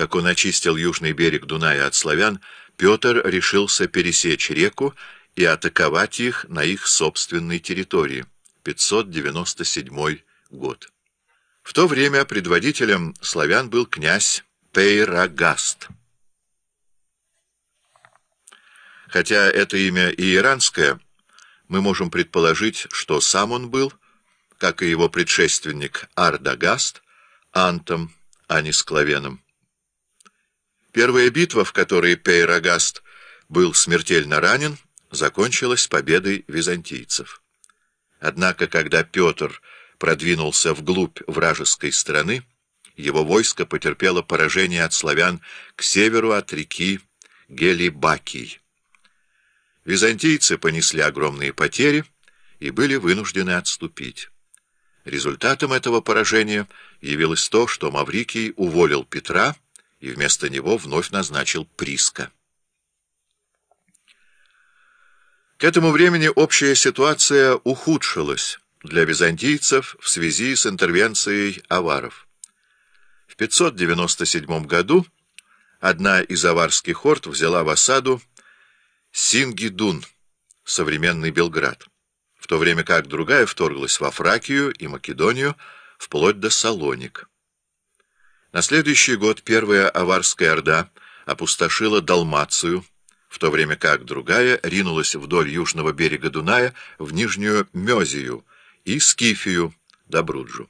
как он очистил южный берег Дуная от славян, Петр решился пересечь реку и атаковать их на их собственной территории. 597 год. В то время предводителем славян был князь Пейрагаст. Хотя это имя и иранское, мы можем предположить, что сам он был, как и его предшественник Ардагаст, антом, а не склавеном. Первая битва, в которой Пейрагаст был смертельно ранен, закончилась победой византийцев. Однако, когда Петр продвинулся вглубь вражеской страны, его войско потерпело поражение от славян к северу от реки Гелибакий. Византийцы понесли огромные потери и были вынуждены отступить. Результатом этого поражения явилось то, что Маврикий уволил Петра и вместо него вновь назначил Приска. К этому времени общая ситуация ухудшилась для византийцев в связи с интервенцией аваров. В 597 году одна из аварских орд взяла в осаду Сингидун, современный Белград, в то время как другая вторглась во Фракию и Македонию, вплоть до Салоник. На следующий год первая аварская орда опустошила Далмацию, в то время как другая ринулась вдоль южного берега Дуная в Нижнюю Мезию и Скифию, Добруджу.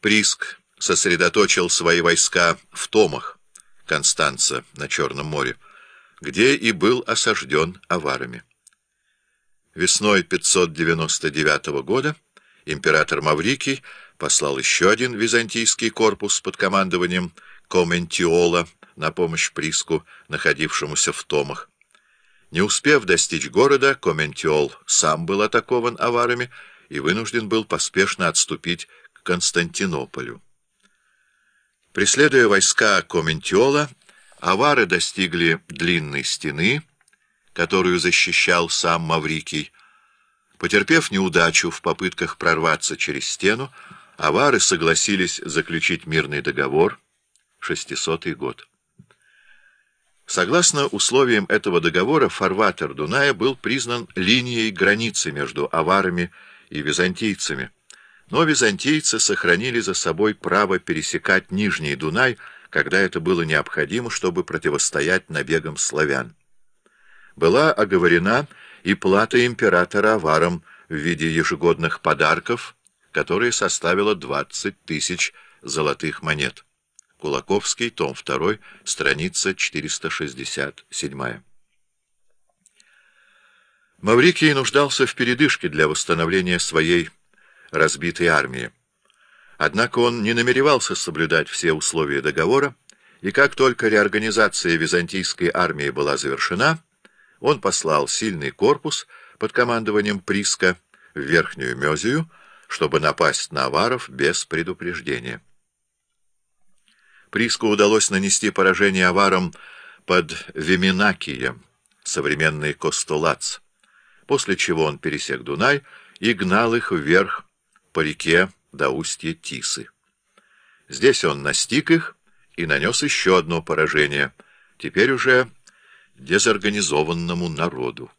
Приск сосредоточил свои войска в Томах, Констанца на Черном море, где и был осажден аварами. Весной 599 года император Маврикий послал еще один византийский корпус под командованием Коментиола на помощь Приску, находившемуся в Томах. Не успев достичь города, Коментиол сам был атакован аварами и вынужден был поспешно отступить к Константинополю. Преследуя войска Коментиола, авары достигли длинной стены, которую защищал сам Маврикий. Потерпев неудачу в попытках прорваться через стену, авары согласились заключить мирный договор, 600 год. Согласно условиям этого договора, фарватер Дуная был признан линией границы между аварами и византийцами, но византийцы сохранили за собой право пересекать Нижний Дунай, когда это было необходимо, чтобы противостоять набегам славян. Была оговорена и плата императора аварам в виде ежегодных подарков, которая составила 20 тысяч золотых монет. Кулаковский, том 2, страница 467. Маврикий нуждался в передышке для восстановления своей разбитой армии. Однако он не намеревался соблюдать все условия договора, и как только реорганизация византийской армии была завершена, он послал сильный корпус под командованием Приска в Верхнюю Мезию, чтобы напасть на аваров без предупреждения. Приску удалось нанести поражение аварам под Виминакием, современный Костолац, после чего он пересек Дунай и гнал их вверх по реке до устья Тисы. Здесь он настиг их и нанес еще одно поражение, теперь уже дезорганизованному народу.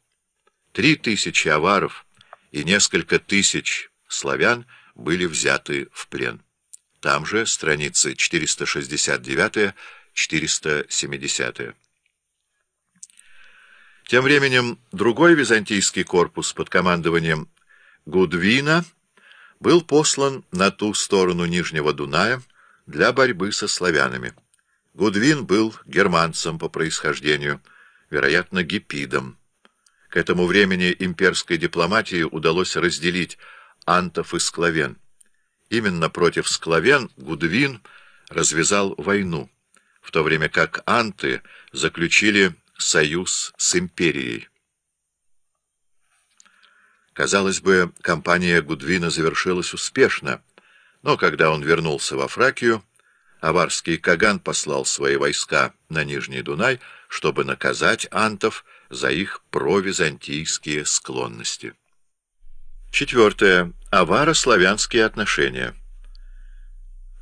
Три тысячи аваров и несколько тысяч славян были взяты в плен. Там же страницы 469-470. Тем временем другой византийский корпус под командованием Гудвина был послан на ту сторону Нижнего Дуная для борьбы со славянами. Гудвин был германцем по происхождению, вероятно, гипидом. К этому времени имперской дипломатии удалось разделить антов и склавен. Именно против склавен Гудвин развязал войну, в то время как анты заключили союз с империей. Казалось бы, кампания Гудвина завершилась успешно, но когда он вернулся во Фракию, аварский Каган послал свои войска на Нижний Дунай, чтобы наказать антов за их провизантийские склонности. Четвертое. Аваро-славянские отношения.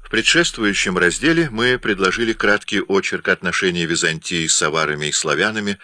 В предшествующем разделе мы предложили краткий очерк отношений Византии с аварами и славянами